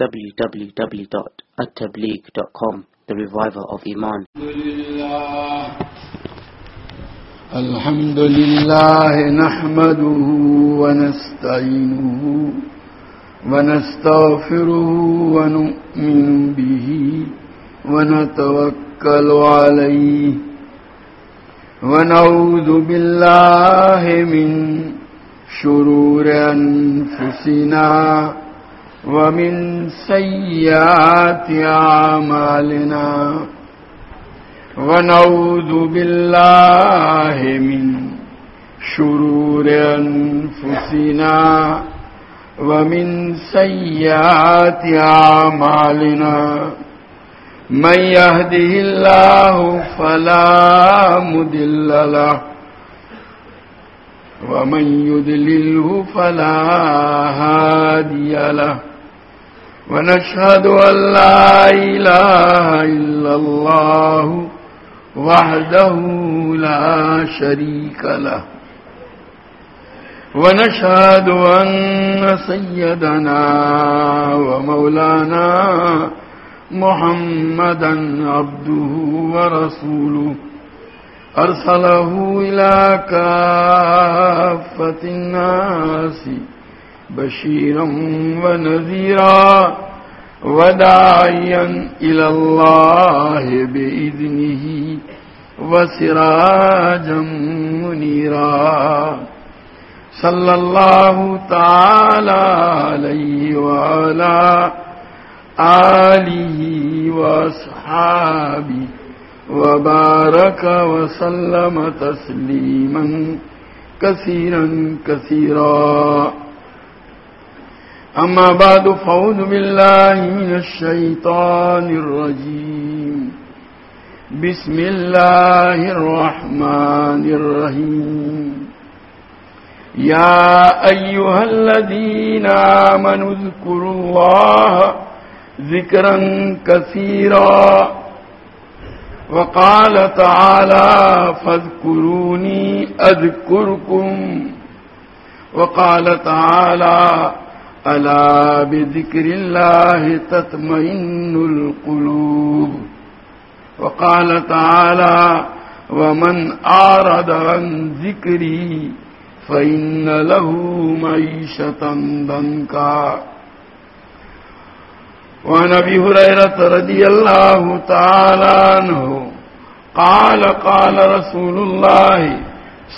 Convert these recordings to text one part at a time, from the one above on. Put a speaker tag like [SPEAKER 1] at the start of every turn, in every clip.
[SPEAKER 1] www.attableek.com The Reviver of Iman
[SPEAKER 2] الحمد لله نحمده ونستعينه ونستغفره ونؤمن به ونتوكل عليه ونعوذ بالله من شرور أنفسنا ومن سيئات أعمالنا ونعوذ بالله من شرور أنفسنا ومن سيئات أعمالنا من يهده الله فلا مدل له ومن يدلله فلا هادي له ونشهد أن لا إله إلا الله وحده لا شريك له. ونشهد أن سيدنا ومولانا محمدا عبده ورسوله. أرسله إلى كافة الناس بشيرا ونذيرا وداعيا إلى الله بإذنه وسراجا منيرا صلى الله تعالى عليه وعلى آله وأصحابه وبارك وسلم تسليما كثيرا كثيرا أما بعد فعوذ بالله من الشيطان الرجيم. بسم الله الرحمن الرحيم. يا أيها الذين آمنوا اذكروا الله ذكرا كثيرا. وقال تعالى فاذكروني أذكركم. وقال تعالى ألا بذكر الله تطمئن القلوب وقال تعالى ومن أعرض عن ذكري فإن له معيشة ضنكا وعن أبي هريرة رضي الله تعالى عنه قال قال رسول الله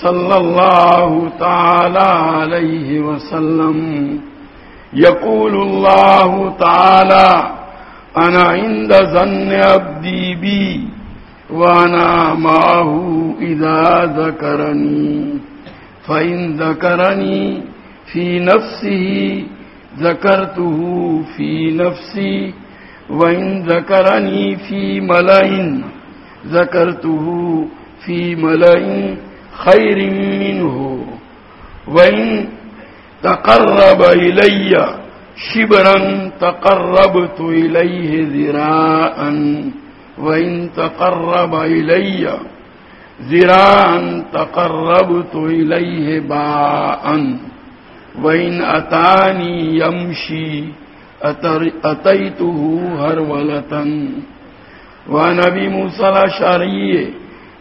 [SPEAKER 2] صلى الله تعالى عليه وسلم يقول الله تعالى، أنا عند ظن عبدي بي، وأنا معه إذا ذكرني. فإن ذكرني في نفسه، ذكرته في نفسي. وإن ذكرني في ملئ ذكرته في ملئ خير منه. وإن تقرب إلي شبرا تقربت إليه ذراعا وإن تقرب إلي ذراعا تقربت إليه باعا وإن أتاني يمشي أتيته هرولة. ونبي موسى الأشعري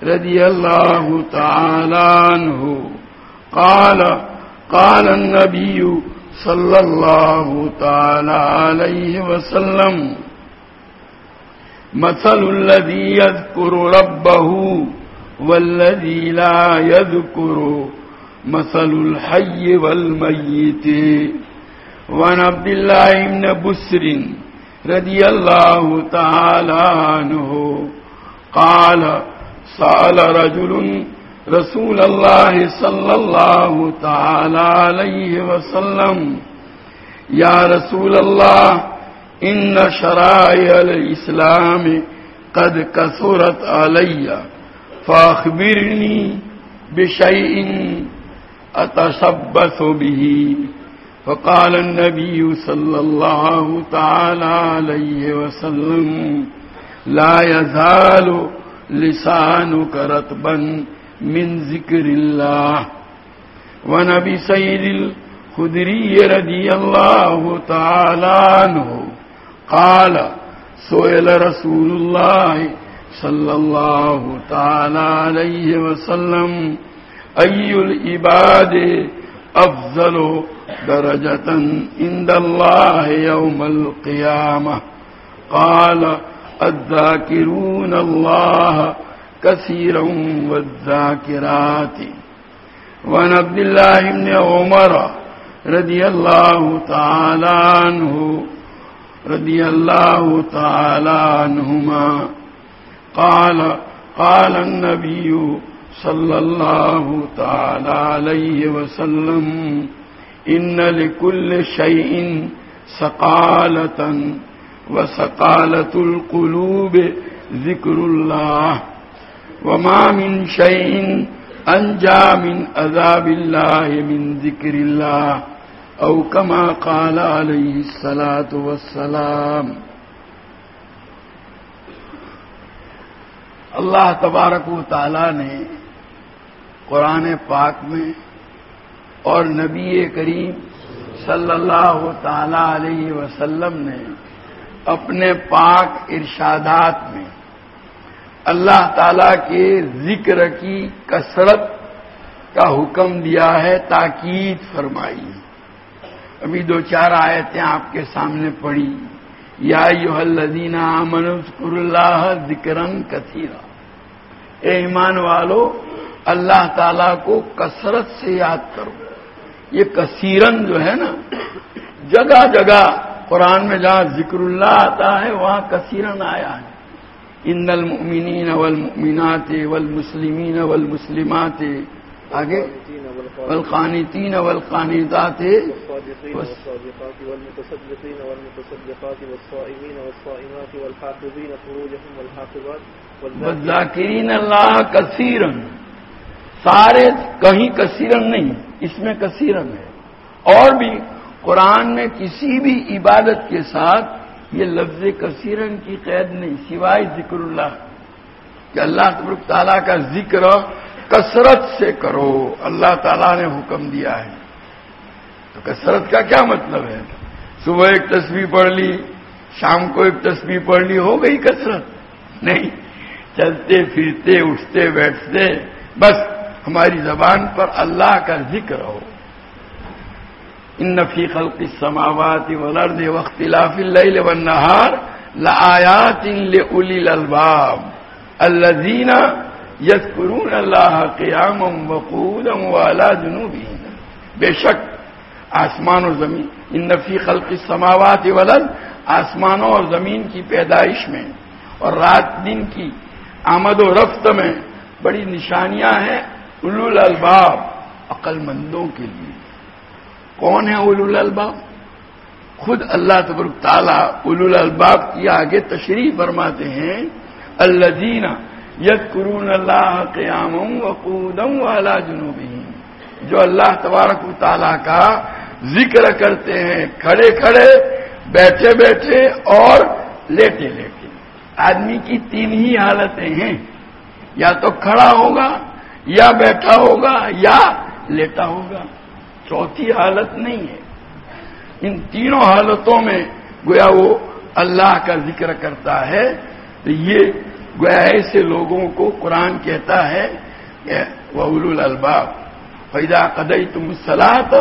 [SPEAKER 2] رضي الله تعالى عنه قال قال النبي صلى الله تعالى عليه وسلم، مثل الذي يذكر ربه والذي لا يذكر، مثل الحي والميت. وعن عبد الله بن بسر رضي الله تعالى عنه قال، سأل رجل رسول الله صلى الله تعالى عليه وسلم يا رسول الله إن شرائع الإسلام قد كثرت علي فأخبرني بشيء أتشبث به. فقال النبي صلى الله تعالى عليه وسلم، لا يزال لسانك رتبا من ذكر الله ونبي سيد الخدري رضي الله تعالى عنه قال، سئل رسول الله صلى الله تعالى عليه وسلم أي العباد أفضل درجة عند الله يوم القيامة قال الذاكرون الله كثيرا والذاكرات. وعن عبد الله بن عمر رضي الله تعالى عنه، رضي الله تعالى عنهما قال قال النبي صلى الله تعالى عليه وسلم، إن لكل شيء سقالة، وسقالة القلوب ذكر الله. وما من شيء أنجى من أذاب الله من ذكر الله أو كما قال عليه الصلاة والسلام. اللہ تبارک و تعالی نے قرآن پاک میں اور نبی کریم صلی اللہ تعالی علیہ وسلم نے اپنے پاک ارشادات میں اللہ تعالی کے ذکر کی کثرت کا حکم دیا ہے، تاکید فرمائی۔ ابھی دو چار آیتیں آپ کے سامنے پڑھی۔ یا یو الذین منسکر اللہ ذکرن کثیرہ اے ایمان والو، اللہ تعالی کو کثرت سے یاد کرو۔ یہ کثیرن جو ہے نا، جگہ جگہ قرآن میں جہاں ذکر اللہ آتا ہے، وہاں کثیرن آیا ہے۔ ان المؤمنین والمؤمنات والمسلمین والمسلمات آگے؟ والقانتین والقانتات
[SPEAKER 3] والصادقات والمتصدقين والمتصدقات والصائمين والصائمات والحافظين فروجهم والحافظات
[SPEAKER 2] والذاکرین اللہ کثیرن سارے کہیں کثیرن نہیں اس میں کثیرن ہے۔ اور بھی قرآن میں کسی بھی عبادت کے ساتھ یہ لفظ کثیرن کی قید نہیں، سوائے ذکر اللہ۔ کہ اللہ تبرک تعالیٰ کا ذکر کثرت سے کرو، اللہ تعالیٰ نے حکم دیا ہے۔ تو کثرت کا کیا مطلب ہے؟ صبح ایک تصویر پڑھ لی، شام کو ایک تصویر پڑھ لی، ہو گئی کثرت؟ نہیں۔ چلتے پھرتے، اٹھتے، بیٹھتے، بس ہماری زبان پر اللہ کا ذکر ہو۔ ان نفی خلق السماوات والارض واختلاف الليل والنهار لآيات لأولي الألباب الذين يذكرون الله قياما وقودا وعلى جنوبهم بے شک آسمان و زمین، ان نفی خلق السماوات والارض آسمانوں اور زمین کی پیدائش میں اور رات دن کی آمد و رفت میں بڑی نشانیاں ہیں اولو الالباب عقل مندوں کے لیے۔ کون ہے اولو الالباب؟ خود اللہ تبرک تعالیٰ اولو الالباب کی آگے تشریح فرماتے ہیں اللہ دینا یت قرون اللہ قیام وقودم والا جنوبی جو اللہ تبارک و تعالیٰ کا ذکر کرتے ہیں، کھڑے کھڑے، بیٹھے بیٹھے اور لیٹے لیٹے۔ آدمی کی تین ہی حالتیں ہیں، یا تو کھڑا ہوگا، یا بیٹھا ہوگا، یا لیٹا ہوگا۔ چوتھی حالت نہیں ہے۔ ان تینوں حالتوں میں گویا وہ اللہ کا ذکر کرتا ہے۔ تو یہ گویا ایسے لوگوں کو قرآن کہتا ہے کہ وہ الباب فیدا قدئی تم سلاد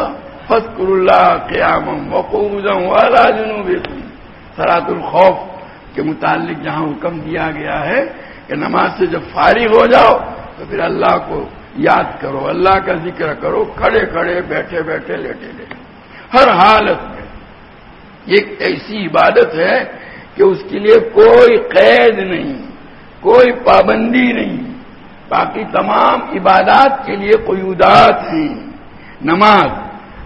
[SPEAKER 2] فسکر اللہ قیام وقوزم والا جنوب سرات الخوف کے متعلق جہاں حکم دیا گیا ہے کہ نماز سے جب فارغ ہو جاؤ تو پھر اللہ کو یاد کرو، اللہ کا ذکر کرو، کھڑے کھڑے بیٹھے بیٹھے لیٹے لیٹے۔ ہر حالت میں ایک ایسی عبادت ہے کہ اس کے لیے کوئی قید نہیں، کوئی پابندی نہیں۔ باقی تمام عبادات کے لیے قیودات ہیں نماز،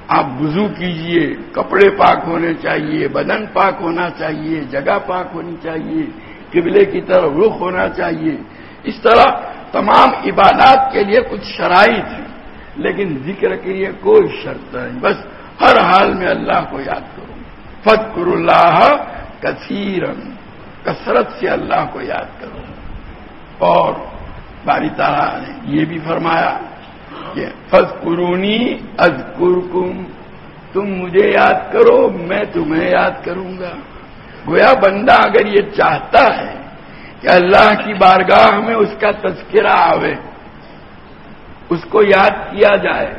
[SPEAKER 2] آپ وضو کیجیے، کپڑے پاک ہونے چاہیے بدن پاک ہونا چاہیے جگہ پاک ہونی چاہیے قبلے کی طرف رخ ہونا چاہیے اس طرح تمام عبادات کے لیے کچھ شرائط ہیں، لیکن ذکر کے لیے کوئی شرط نہیں۔ بس ہر حال میں اللہ کو یاد کرو۔ فکر اللہ کثیرن کثرت سے اللہ کو یاد کرو۔ اور باری تعالیٰ نے یہ بھی فرمایا کہ فض قرونی تم مجھے یاد کرو، میں تمہیں یاد کروں گا۔ گویا بندہ اگر یہ چاہتا ہے کہ اللہ کی بارگاہ میں اس کا تذکرہ آوے، اس کو یاد کیا جائے،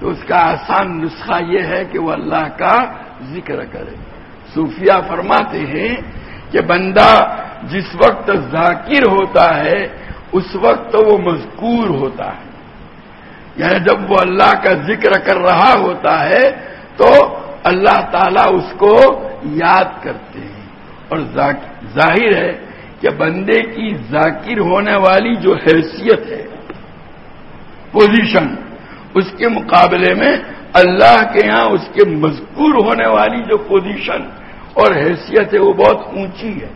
[SPEAKER 2] تو اس کا آسان نسخہ یہ ہے کہ وہ اللہ کا ذکر کرے۔ صوفیہ فرماتے ہیں کہ بندہ جس وقت ذاکر ہوتا ہے، اس وقت وہ مذکور ہوتا ہے۔ یعنی جب وہ اللہ کا ذکر کر رہا ہوتا ہے، تو اللہ تعالیٰ اس کو یاد کرتے ہیں۔ اور ظاہر ہے کہ بندے کی ذاکر ہونے والی جو حیثیت ہے پوزیشن اس کے مقابلے میں اللہ کے ہاں اس کے مذکور ہونے والی جو پوزیشن اور حیثیت ہے، وہ بہت اونچی ہے۔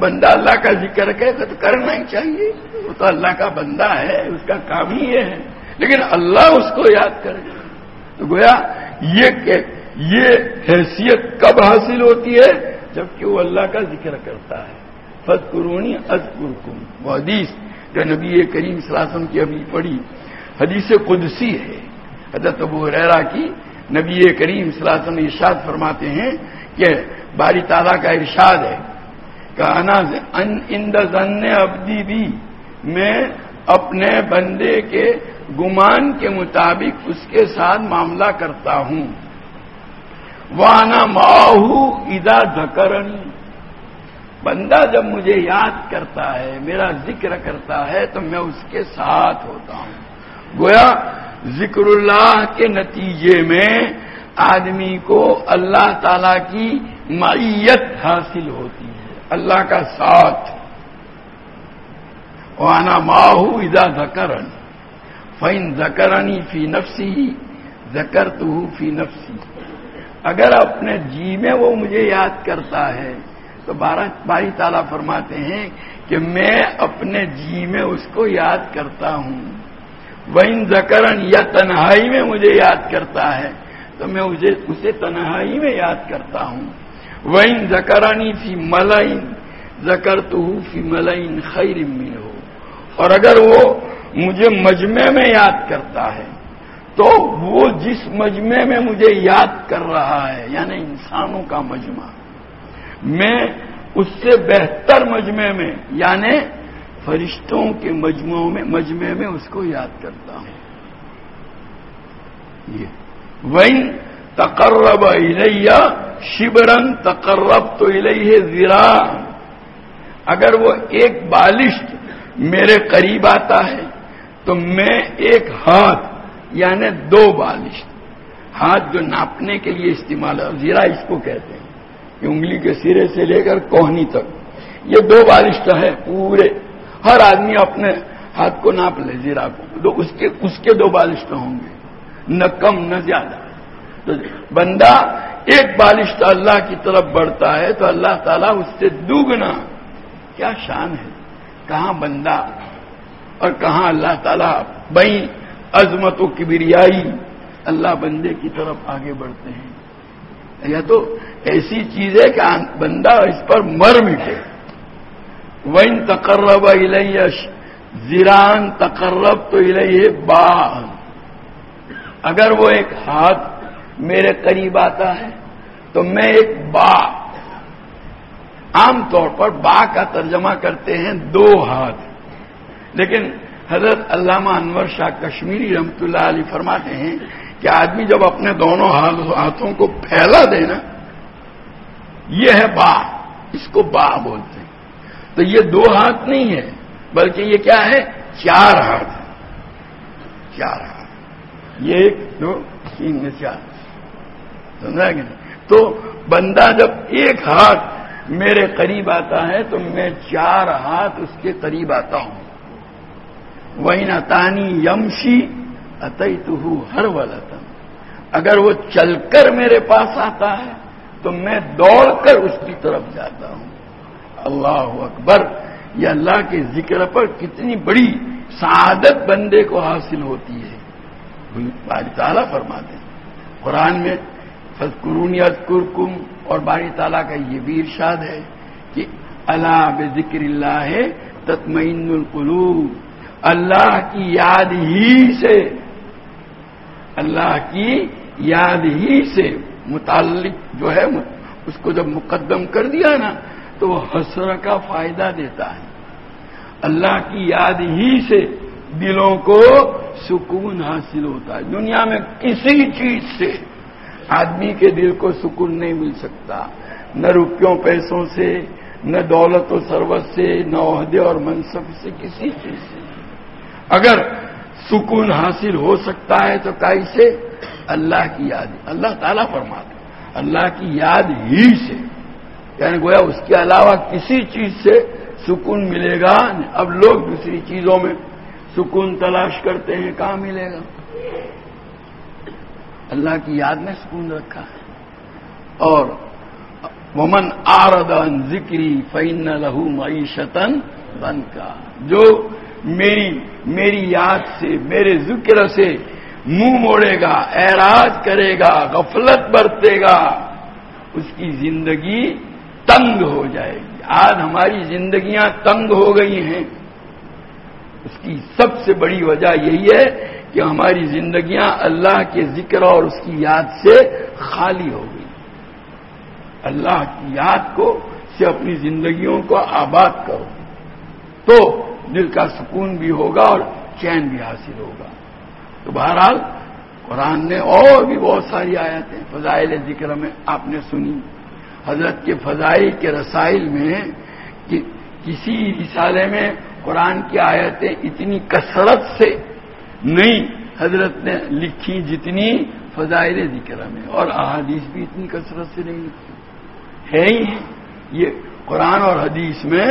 [SPEAKER 2] بندہ اللہ کا ذکر کرے تو کرنا ہی چاہیے۔ وہ تو اللہ کا بندہ ہے، اس کا کام ہی یہ ہے۔ لیکن اللہ اس کو یاد کرے۔ تو گویا یہ کہ یہ حیثیت کب حاصل ہوتی ہے؟ جبکہ وہ اللہ کا ذکر کرتا ہے۔ فت قرونی از قرکم وہ حدیث جو نبی کریم صلی اللہ علیہ وسلم کی ابھی پڑھی، حدیث قدسی ہے۔ حضرت ابو ریرا کی نبی کریم صلی اللہ علیہ وسلم ارشاد فرماتے ہیں کہ باری تعالیٰ کا ارشاد ہے ان زن ابدی بھی میں اپنے بندے کے گمان کے مطابق اس کے ساتھ معاملہ کرتا ہوں۔ وانا ماہو ادا دھکرنی بندہ جب مجھے یاد کرتا ہے، میرا ذکر کرتا ہے، تو میں اس کے ساتھ ہوتا ہوں۔ گویا ذکر اللہ کے نتیجے میں آدمی کو اللہ تعالی کی معیت حاصل ہوتی ہے، اللہ کا ساتھ۔ وانا ماہو ادا زکرن فین زکرنی فی نفسی زکر تو فی نفسی اگر اپنے جی میں وہ مجھے یاد کرتا ہے، تو بارہ، باری تعالیٰ فرماتے ہیں کہ میں اپنے جی میں اس کو یاد کرتا ہوں۔ وین زکرن یا تنہائی میں مجھے یاد کرتا ہے، تو میں اسے تنہائی میں یاد کرتا ہوں۔ وین زکرانی فی ملائن زکر تو فی ملائن خیر میں ہو اور اگر وہ مجھے مجمع میں یاد کرتا ہے تو وہ جس مجمع میں مجھے یاد کر رہا ہے یعنی انسانوں کا مجمع۔ میں اس سے بہتر مجمع میں یعنی فرشتوں کے مجموعوں میں، مجمع میں اس کو یاد کرتا ہوں۔ یہ۔ وین تقرب الیہ شبرن تقرب تو الیہ زیرا اگر وہ ایک بالشت میرے قریب آتا ہے، تو میں ایک ہاتھ یعنی دو بالشت ہاتھ جو ناپنے کے لیے استعمال ہے زیرا اس کو کہتے ہیں۔ کہ انگلی کے سرے سے لے کر کوہنی تک۔ یہ دو بالشت ہے، پورے۔ ہر آدمی اپنے ہاتھ کو ناپ لے زیرا کو۔ اس کے اس کے دو بالشت ہوں گے۔ نہ کم، نہ زیادہ۔ تو بندہ ایک بالشت اللہ کی طرف بڑھتا ہے، تو اللہ تعالیٰ اس سے دوگنا۔ کیا شان ہے۔ کہاں بندہ اور کہاں اللہ تعالیٰ بئی عظمت و کبریائی اللہ بندے کی طرف آگے بڑھتے ہیں۔ یا تو ایسی چیز ہے کہ بندہ اس پر مر مٹے۔ وین تقرب الیہ زیران تقرب تو الیہ با اگر وہ ایک ہاتھ میرے قریب آتا ہے تو میں ایک با عام طور پر با کا ترجمہ کرتے ہیں دو ہاتھ۔ لیکن حضرت علامہ انور شاہ کشمیری رحمت اللہ علی فرماتے ہیں کہ آدمی جب اپنے دونوں ہاتھوں کو پھیلا دے نا، یہ ہے با اس کو با بولتے ہیں۔ تو یہ دو ہاتھ نہیں ہے، بلکہ یہ کیا ہے؟ چار ہاتھ چار ہاتھ۔ یہ ایک، دو، تین چار۔ سمجھا کہ نہیں؟ تو بندہ جب ایک ہاتھ میرے قریب آتا ہے تو میں چار ہاتھ اس کے قریب آتا ہوں۔ وہی نتانی یمشی اتئی تو ہر ولطن اگر وہ چل کر میرے پاس آتا ہے، تو میں دوڑ کر اس کی طرف جاتا ہوں۔ اللہ اکبر۔ یہ اللہ کے ذکر پر کتنی بڑی سعادت بندے کو حاصل ہوتی ہے۔ باری تعالیٰ فرماتے ہیں۔ قرآن میں فضقرونی اذکرکم اور باری تعالیٰ کا یہ بھی ارشاد ہے کہ اللہ بے ذکر اللہ ہے تطمئن القلوب۔ اللہ کی یاد ہی سے اللہ کی یاد ہی سے متعلق جو ہے اس کو جب مقدم کر دیا نا، تو وہ حسر کا فائدہ دیتا ہے۔ اللہ کی یاد ہی سے دلوں کو سکون حاصل ہوتا ہے۔ دنیا میں کسی چیز سے آدمی کے دل کو سکون نہیں مل سکتا۔ نہ روپیوں، پیسوں سے، نہ دولت و سروت سے، نہ عہدے اور منصب سے کسی چیز سے۔ اگر سکون حاصل ہو سکتا ہے تو کیسے اللہ کی یاد۔ اللہ تعالیٰ فرماتا اللہ کی یاد ہی سے۔ یعنی گویا اس کے علاوہ کسی چیز سے سکون ملے گا۔ اب لوگ دوسری چیزوں میں سکون تلاش کرتے ہیں، کہاں ملے گا؟ اللہ کی یاد میں سکون رکھا۔ ہے اور ومن آردن ذکری فین لہو معیشتن بن کا جو میری میری یاد سے، میرے ذکر سے منہ موڑے گا، اعراض کرے گا، غفلت برتے گا، اس کی زندگی تنگ ہو جائے گی۔ آج ہماری زندگیاں تنگ ہو گئی ہیں۔ اس کی سب سے بڑی وجہ یہی ہے کہ ہماری زندگیاں اللہ کے ذکر اور اس کی یاد سے خالی ہو گئی۔ اللہ کی یاد کو سے اپنی زندگیوں کو آباد کرو۔ تو دل کا سکون بھی ہوگا اور چین بھی حاصل ہوگا۔ تو بہرحال قرآن نے اور بھی بہت ساری آیتیں فضائل ذکر میں آپ نے سنی۔ حضرت کے فضائل کے رسائل میں کہ کسی رسالے میں قرآن کی آیتیں اتنی کثرت سے نہیں حضرت نے لکھی جتنی فضائل ذکر میں، اور احادیث بھی اتنی کثرت سے نہیں لکھی۔ ہے ہی یہ قرآن اور حدیث میں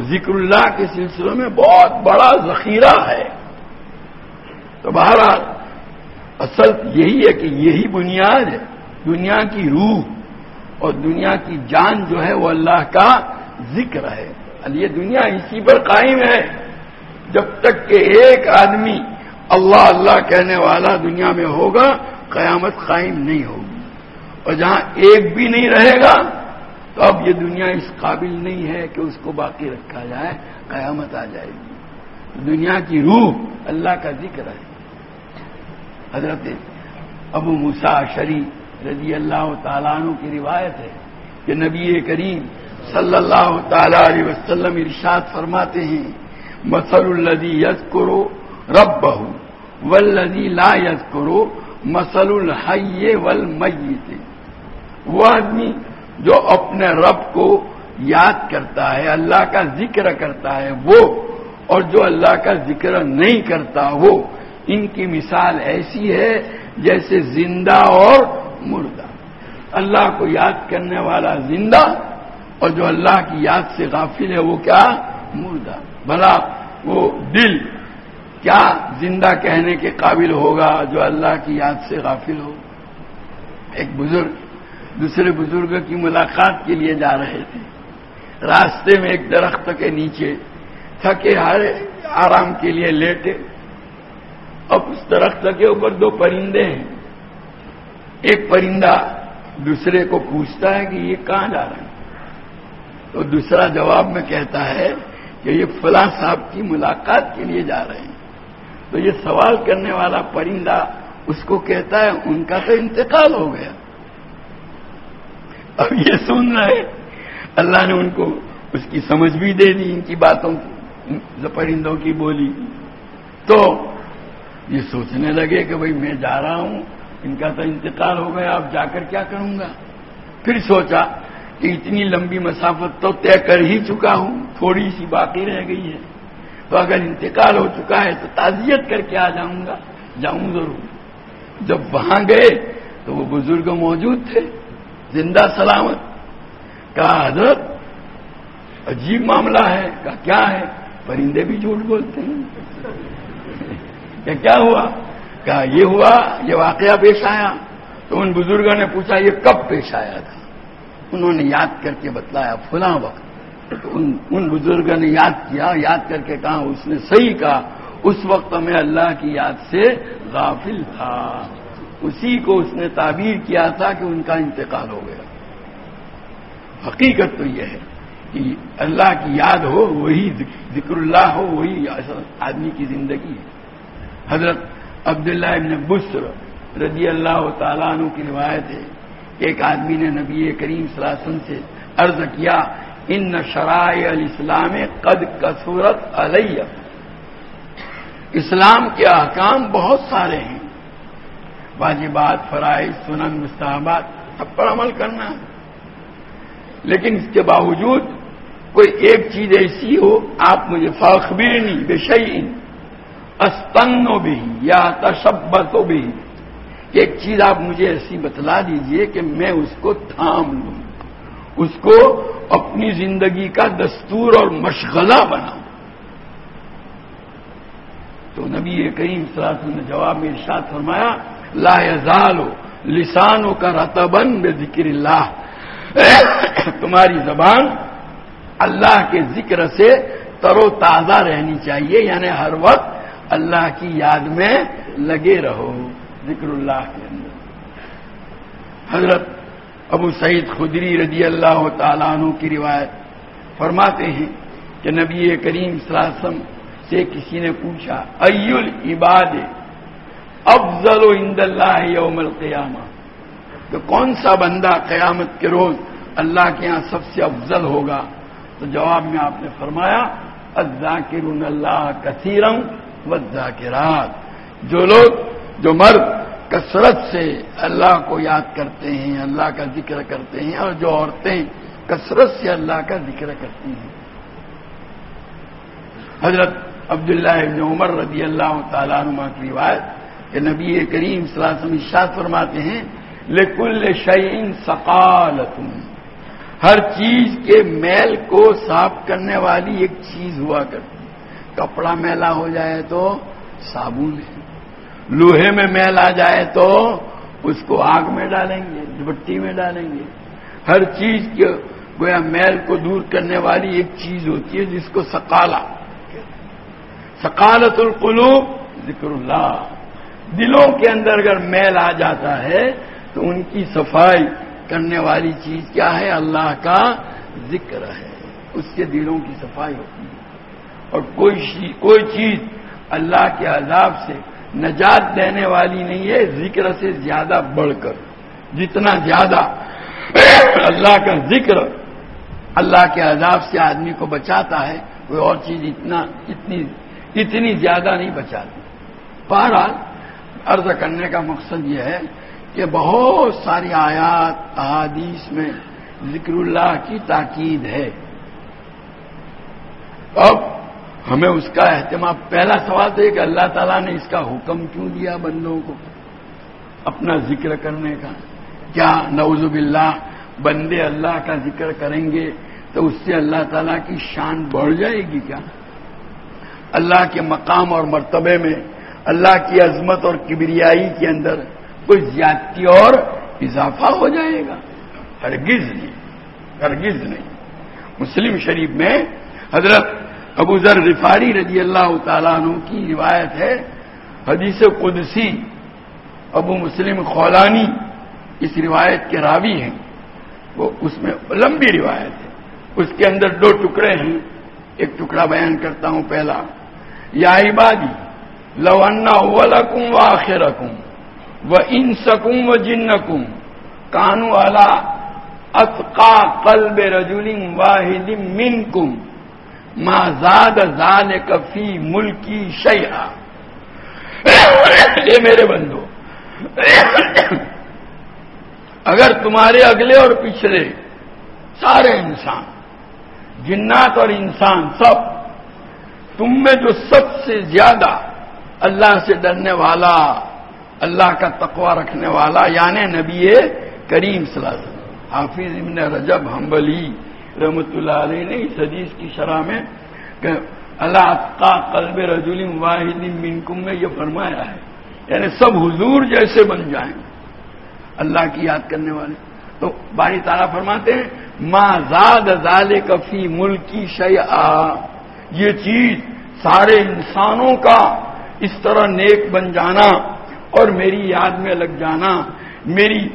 [SPEAKER 2] ذکر اللہ کے سلسلوں میں بہت بڑا ذخیرہ ہے۔ تو بہرحال اصل یہی ہے کہ یہی بنیاد ہے، دنیا کی روح اور دنیا کی جان جو ہے وہ اللہ کا ذکر ہے۔ یہ دنیا اسی پر قائم ہے، جب تک کہ ایک آدمی اللہ اللہ کہنے والا دنیا میں ہوگا، قیامت قائم نہیں ہوگی۔ اور جہاں ایک بھی نہیں رہے گا تو اب یہ دنیا اس قابل نہیں ہے کہ اس کو باقی رکھا جائے، قیامت آ جائے گی۔ دنیا کی روح اللہ کا ذکر ہے۔ حضرت ابو مسا شری رضی اللہ تعالیٰ عنہ کی روایت ہے کہ نبی کریم صلی اللہ تعالی علیہ وسلم ارشاد فرماتے ہیں مسل الدی یز کرو رب بہو ولدی لا یز کرو مسل الحی ول وہ آدمی جو اپنے رب کو یاد کرتا ہے، اللہ کا ذکر کرتا ہے وہ، اور جو اللہ کا ذکر نہیں کرتا وہ، ان کی مثال ایسی ہے جیسے زندہ اور مردہ۔ اللہ کو یاد کرنے والا زندہ، اور جو اللہ کی یاد سے غافل ہے وہ کیا؟ مردہ۔ بھلا وہ دل، کیا زندہ کہنے کے قابل ہوگا جو اللہ کی یاد سے غافل ہو؟ ایک بزرگ دوسرے بزرگ کی ملاقات کے لیے جا رہے تھے۔ راستے میں ایک درخت کے نیچے تھکے ہارے آرام کے لیے لیٹے۔ اب اس درخت کے اوپر دو پرندے ہیں۔ ایک پرندہ دوسرے کو پوچھتا ہے کہ یہ کہاں جا رہے ہیں تو دوسرا جواب میں کہتا ہے کہ یہ فلاں صاحب کی ملاقات کے لیے جا رہے ہیں۔ تو یہ سوال کرنے والا پرندہ اس کو کہتا ہے، ان کا تو انتقال ہو گیا۔ اب یہ سن رہے اللہ نے ان کو اس کی سمجھ بھی دے دی، ان کی باتوں پرندوں کی بولی۔ تو یہ سوچنے لگے کہ بھائی میں جا رہا ہوں، ان کا تو انتقال ہو گیا، اب جا کر کیا کروں گا؟ پھر سوچا کہ اتنی لمبی مسافت تو طے کر ہی چکا ہوں، تھوڑی سی باقی رہ گئی ہے۔ تو اگر انتقال ہو چکا ہے تو تعزیت کر کے آ جاؤں گا، جاؤں ضرور۔ جب وہاں گئے تو وہ بزرگ موجود تھے۔ زندہ سلامت۔ کہا، حضرت، عجیب معاملہ ہے۔ کہا، کیا ہے؟ پرندے بھی جھوٹ بولتے ہیں۔ کہ کیا ہوا؟ کہا، یہ ہوا، یہ واقعہ پیش آیا۔ تو ان بزرگوں نے پوچھا، یہ کب پیش آیا تھا؟ انہوں نے یاد کر کے بتلایا، فلاں وقت۔ ان بزرگوں نے یاد کیا، یاد کر کے کہا، اس نے صحیح کہا، اس وقت میں اللہ کی یاد سے غافل تھا۔ اسی کو اس نے تعبیر کیا تھا کہ ان کا انتقال ہو گیا۔ حقیقت تو یہ ہے کہ اللہ کی یاد ہو، وہی ذکر اللہ ہو، وہی آدمی کی زندگی ہے۔ حضرت عبداللہ ابن بسر رضی اللہ تعالیٰ عنہ کی روایت ہے ایک آدمی نے نبی کریم صلی اللہ علیہ وسلم سے عرض کیا، ان شرائع الاسلام قد کثورت علیہ۔ اسلام کے احکام بہت سارے ہیں۔ واجبات، فرائض، سنن، مستحبات، سب پر عمل کرنا ہے۔ لیکن اس کے باوجود کوئی ایک چیز ایسی ہو، آپ مجھے فاخبرنی بے شعین استنو بھی یا تشبت بھی ایک چیز آپ مجھے ایسی بتلا دیجیے کہ میں اس کو تھام لوں، اس کو اپنی زندگی کا دستور اور مشغلہ بناؤں۔ تو نبی کریم صلی اللہ علیہ وسلم نے جواب میں ارشاد فرمایا لا یزالو لسانوں کا رتبن بے ذکر اللہ تمہاری زبان اللہ کے ذکر سے تر و تازہ رہنی چاہیے یعنی ہر وقت اللہ کی یاد میں لگے رہو، ذکر اللہ کے اندر۔ حضرت ابو سعید خدری رضی اللہ تعالیٰ عنہ کی روایت فرماتے ہیں کہ نبی کریم صلی اللہ علیہ وسلم سے کسی نے پوچھا، ایل عباد افضل و اللہ یوم القیامہ۔ تو کون سا بندہ قیامت کے روز اللہ کے ہاں سب سے افضل ہوگا؟ تو جواب میں آپ نے فرمایا ذاکر اللہ کثیرم و ذاکرات جو لوگ، جو مرد کثرت سے اللہ کو یاد کرتے ہیں، اللہ کا ذکر کرتے ہیں، اور جو عورتیں کثرت سے اللہ کا ذکر کرتی ہیں۔ حضرت عبداللہ ابن عمر رضی اللہ تعالیٰ عنہ کی روایت کہ نبی کریم صلی اللہ علیہ وسلم اشاد فرماتے ہیں، لکل شعین سقالت ہر چیز کے میل کو صاف کرنے والی ایک چیز ہوا کرتی۔ کپڑا میلا ہو جائے تو صابن ہے۔ لوہے میں میل آ جائے تو اس کو آگ میں ڈالیں گے دبٹی میں ڈالیں گے۔ ہر چیز کے گویا میل کو دور کرنے والی ایک چیز ہوتی ہے جس کو سکالا سکالت القلوب، ذکر اللہ۔ دلوں کے اندر اگر میل آ جاتا ہے تو ان کی صفائی کرنے والی چیز کیا ہے؟ اللہ کا ذکر ہے۔ اس کے دلوں کی صفائی ہوتی ہے۔ اور کوئی کوئی چیز اللہ کے عذاب سے نجات دینے والی نہیں ہے، ذکر سے زیادہ بڑھ کر۔ جتنا زیادہ اللہ کا ذکر اللہ کے عذاب سے آدمی کو بچاتا ہے، کوئی اور چیز اتنا، اتنی اتنی زیادہ نہیں بچاتی بہرحال عرض کرنے کا مقصد یہ ہے کہ بہت ساری آیات، احادیث میں ذکر اللہ کی تاکید ہے۔ اب ہمیں اس کا اہتمام، پہلا سوال تو کہ اللہ تعالیٰ نے اس کا حکم کیوں دیا بندوں کو اپنا ذکر کرنے کا؟ کیا نوز باللہ بندے اللہ کا ذکر کریں گے تو اس سے اللہ تعالیٰ کی شان بڑھ جائے گی کیا؟ اللہ کے مقام اور مرتبے میں اللہ کی عظمت اور کبریائی کے اندر کوئی زیادتی اور اضافہ ہو جائے گا۔ ہرگز نہیں ہرگز نہیں۔ مسلم شریف میں حضرت ابو ذر رفاری رضی اللہ تعالیٰ عنہ کی روایت ہے۔ حدیث قدسی ابو مسلم خولانی اس روایت کے راوی ہیں۔ وہ اس میں لمبی روایت ہے۔ اس کے اندر دو ٹکڑے ہیں۔ ایک ٹکڑا بیان کرتا ہوں پہلا، یا عبادی لو انا ولکم و آخرکم و ان سکم و جن کم کانو اللہ اتقا قلب رجولنگ واحد من کم زاد زال کفی ملکی شیا یہ میرے بندو اگر تمہارے اگلے اور پچھلے سارے انسان، جنات اور انسان سب تم میں جو سب سے زیادہ اللہ سے ڈرنے والا، اللہ کا تقوی رکھنے والا یعنی نبی کریم صلی اللہ علیہ وسلم۔ حافظ ابن رجب حنبلی رحمت اللہ علیہ نے اس حدیث کی شرح میں کہ اللہ کا قلب رجول واحد منکم میں یہ فرمایا ہے۔ یعنی سب حضور جیسے بن جائیں۔ اللہ کی یاد کرنے والے۔ تو باری تارا فرماتے ہیں ماں زاد زال کفی ملکی شیا یہ چیز سارے انسانوں کا اس طرح نیک بن جانا اور میری یاد میں لگ جانا، میری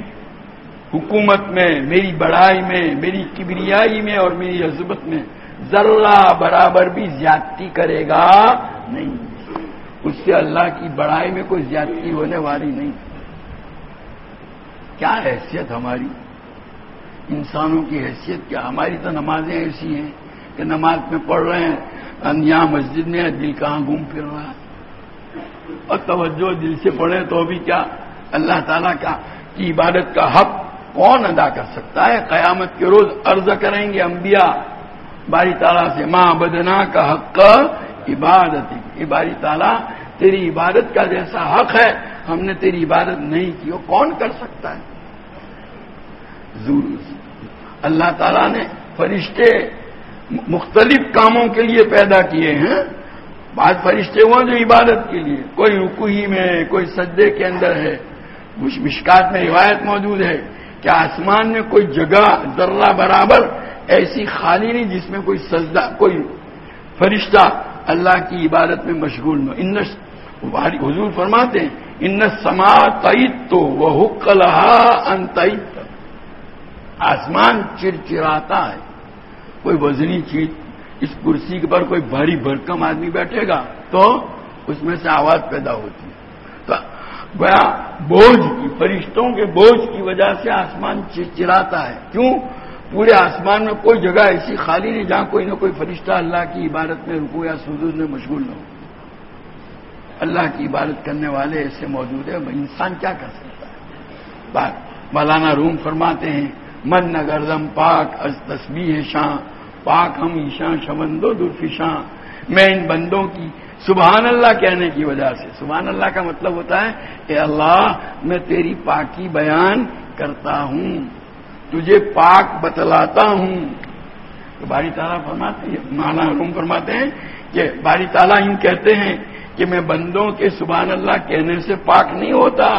[SPEAKER 2] حکومت میں، میری بڑائی میں، میری کبریائی میں اور میری عزبت میں ذرہ برابر بھی زیادتی کرے گا نہیں۔ اس سے اللہ کی بڑائی میں کوئی زیادتی ہونے والی نہیں۔ کیا حیثیت ہماری؟ انسانوں کی حیثیت کیا؟ ہماری تو نمازیں ایسی ہیں کہ نماز میں پڑھ رہے ہیں یہاں مسجد میں دل کہاں گھوم پھر رہا ہے؟ اور توجہ دل سے پڑھے تو بھی کیا اللہ تعالیٰ کا کی عبادت کا حق کون ادا کر سکتا ہے؟ قیامت کے روز عرض کریں گے انبیاء، باری تعالیٰ سے ماں بدنا کا حق عبادت. باری تعالیٰ، تیری عبادت کا جیسا حق ہے، ہم نے تیری عبادت نہیں کی، وہ کون کر سکتا ہے؟ ضرور، اللہ تعالیٰ نے فرشتے مختلف کاموں کے لیے پیدا کیے ہیں۔ بعض فرشتے وہ جو عبادت کے لیے، کوئی رکوہی میں کوئی سجدے کے اندر ہے مشکات میں روایت موجود ہے کہ آسمان میں کوئی جگہ ذرہ برابر ایسی خالی نہیں جس میں کوئی سجدہ، کوئی فرشتہ اللہ کی عبادت میں مشغول نہ ان حضور فرماتے ہیں، ان سما تعید تو وہ حکلحا ان آسمان چرچراتا ہے، کوئی وزنی چیز اس کرسی کے پر کوئی بھاری بھرکم آدمی بیٹھے گا تو اس میں سے آواز پیدا ہوتی ہے۔ تو گیا بوجھ کی، فرشتوں کے بوجھ کی وجہ سے آسمان چرچراتا ہے۔ کیوں؟ پورے آسمان میں کوئی جگہ ایسی خالی نہیں جہاں کوئی نہ کوئی فرشتہ اللہ کی عبادت میں رکو یا سدود میں مشغول نہ ہو۔ اللہ کی عبادت کرنے والے ایسے موجود ہیں، انسان کیا کر سکتا ہے؟ بات، مولانا روم فرماتے ہیں، من نگردم پاک از تسبیح شاہ پاک ہم ایشاں شمندو درفشاں میں ان بندوں کی سبحان اللہ کہنے کی وجہ سے، سبحان اللہ کا مطلب ہوتا ہے کہ اللہ، میں تیری پاکی بیان کرتا ہوں، تجھے پاک بتلاتا ہوں۔ تو باری تعالیٰ فرماتے ہیں، مانا روم فرماتے ہیں کہ باری تعالیٰ یوں کہتے ہیں کہ میں بندوں کے سبحان اللہ کہنے سے پاک نہیں ہوتا۔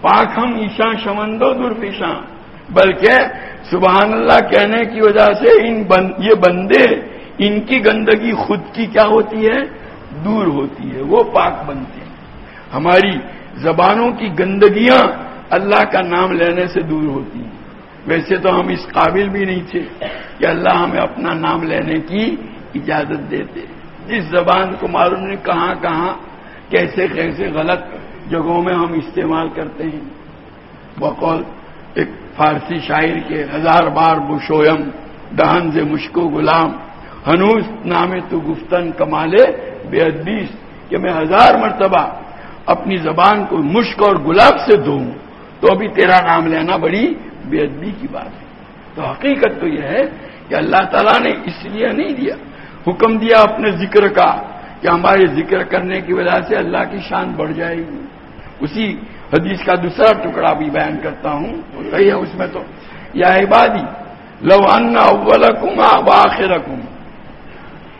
[SPEAKER 2] پاک ہم ایشاں شمندو درفیشاں بلکہ سبحان اللہ کہنے کی وجہ سے ان بند یہ بندے ان کی گندگی خود کی کیا ہوتی ہے؟ دور ہوتی ہے، وہ پاک بنتے ہیں۔ ہماری زبانوں کی گندگیاں اللہ کا نام لینے سے دور ہوتی ہیں۔ ویسے تو ہم اس قابل بھی نہیں تھے کہ اللہ ہمیں اپنا نام لینے کی اجازت دیتے۔ جس زبان کو معلوم نہیں کہاں کہاں کیسے کیسے غلط جگہوں میں ہم استعمال کرتے ہیں۔ بقول ایک فارسی شاعر کے ہزار بار بشویم، دہن سے مشکو غلام ہنوس نام تو گفتن کمالے، بے ادبیس کہ میں ہزار مرتبہ اپنی زبان کو مشک اور گلاب سے دوں تو ابھی تیرا نام لینا بڑی بے ادبی کی بات ہے۔ تو حقیقت تو یہ ہے کہ اللہ تعالیٰ نے اس لیے نہیں دیا، حکم دیا اپنے ذکر کا کہ ہمارے ذکر کرنے کی وجہ سے اللہ کی شان بڑھ جائے گی۔ اسی حدیث کا دوسرا ٹکڑا بھی بیان کرتا ہوں صحیح ہے، اس میں تو، یا عبادی، لو ان اول کم آخر کم